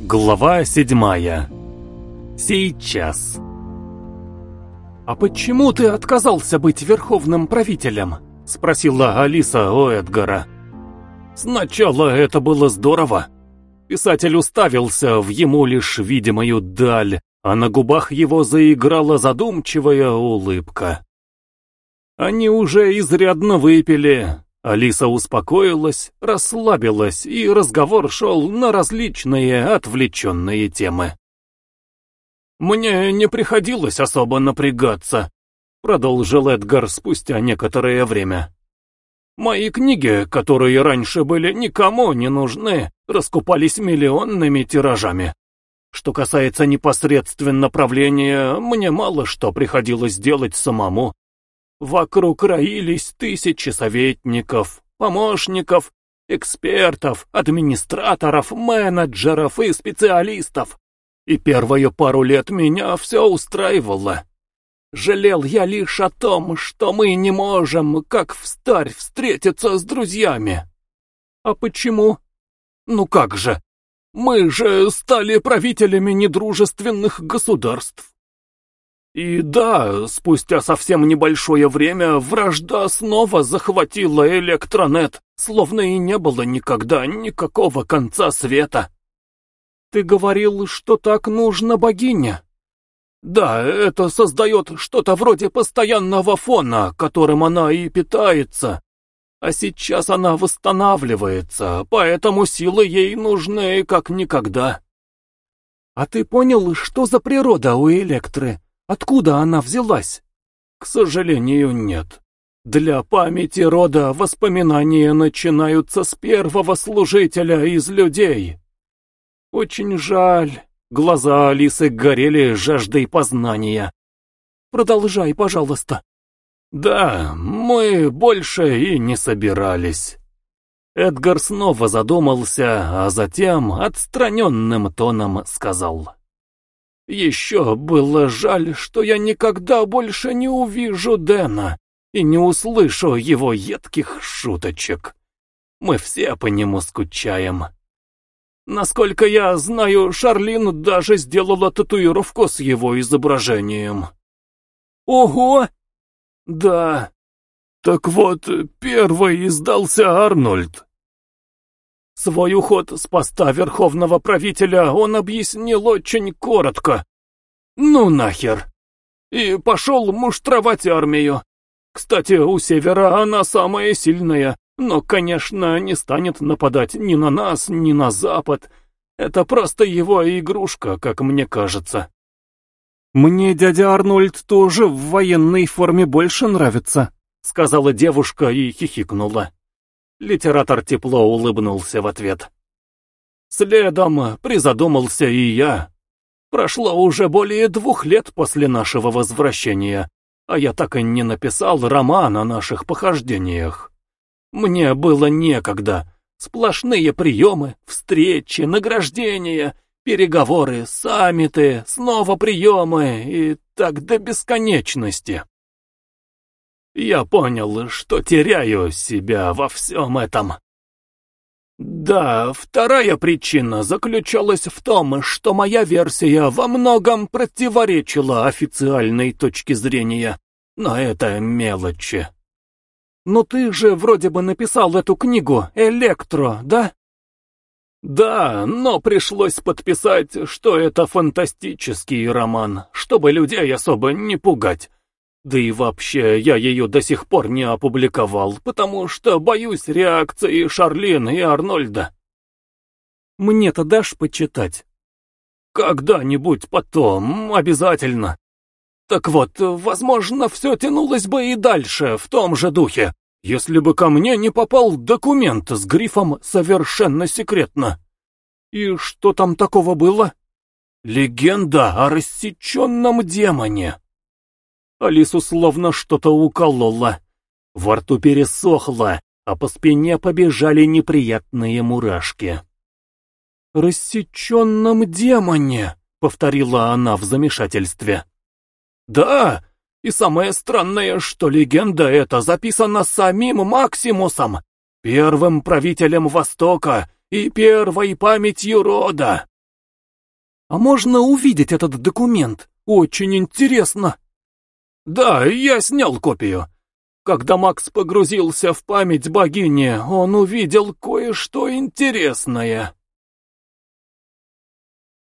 Глава седьмая. Сейчас. «А почему ты отказался быть верховным правителем?» — спросила Алиса у Эдгара. Сначала это было здорово. Писатель уставился в ему лишь видимую даль, а на губах его заиграла задумчивая улыбка. Они уже изрядно выпили, Алиса успокоилась, расслабилась, и разговор шел на различные отвлеченные темы. «Мне не приходилось особо напрягаться», — продолжил Эдгар спустя некоторое время. «Мои книги, которые раньше были никому не нужны, раскупались миллионными тиражами. Что касается непосредственно правления, мне мало что приходилось делать самому. Вокруг роились тысячи советников, помощников, экспертов, администраторов, менеджеров и специалистов. И первые пару лет меня все устраивало. Жалел я лишь о том, что мы не можем, как в старь, встретиться с друзьями. А почему? Ну как же? Мы же стали правителями недружественных государств. И да, спустя совсем небольшое время вражда снова захватила электронет, словно и не было никогда никакого конца света. Ты говорил, что так нужно богине? Да, это создает что-то вроде постоянного фона, которым она и питается. А сейчас она восстанавливается, поэтому силы ей нужны как никогда. А ты понял, что за природа у Электры? Откуда она взялась? К сожалению, нет. Для памяти рода воспоминания начинаются с первого служителя из людей. Очень жаль. Глаза Алисы горели жаждой познания. Продолжай, пожалуйста. Да, мы больше и не собирались. Эдгар снова задумался, а затем отстраненным тоном сказал. Еще было жаль, что я никогда больше не увижу Дэна и не услышу его едких шуточек. Мы все по нему скучаем. Насколько я знаю, Шарлин даже сделала татуировку с его изображением. Ого! Да. Так вот, первый издался Арнольд. Свой уход с поста верховного правителя он объяснил очень коротко. Ну нахер. И пошел муштровать армию. Кстати, у севера она самая сильная, но, конечно, не станет нападать ни на нас, ни на запад. Это просто его игрушка, как мне кажется. «Мне дядя Арнольд тоже в военной форме больше нравится», — сказала девушка и хихикнула. Литератор тепло улыбнулся в ответ. Следом призадумался и я. Прошло уже более двух лет после нашего возвращения, а я так и не написал роман о наших похождениях. Мне было некогда. Сплошные приемы, встречи, награждения, переговоры, саммиты, снова приемы и так до бесконечности. Я понял, что теряю себя во всем этом. Да, вторая причина заключалась в том, что моя версия во многом противоречила официальной точке зрения, но это мелочи. Но ты же вроде бы написал эту книгу «Электро», да? Да, но пришлось подписать, что это фантастический роман, чтобы людей особо не пугать. Да и вообще, я ее до сих пор не опубликовал, потому что боюсь реакции Шарлин и Арнольда. Мне-то дашь почитать? Когда-нибудь потом, обязательно. Так вот, возможно, все тянулось бы и дальше, в том же духе, если бы ко мне не попал документ с грифом «Совершенно секретно». И что там такого было? Легенда о рассеченном демоне. Алису словно что-то укололо. Во рту пересохло, а по спине побежали неприятные мурашки. «Рассеченном демоне», — повторила она в замешательстве. «Да, и самое странное, что легенда эта записана самим Максимусом, первым правителем Востока и первой памятью рода. А можно увидеть этот документ? Очень интересно. Да, я снял копию. Когда Макс погрузился в память богини, он увидел кое-что интересное.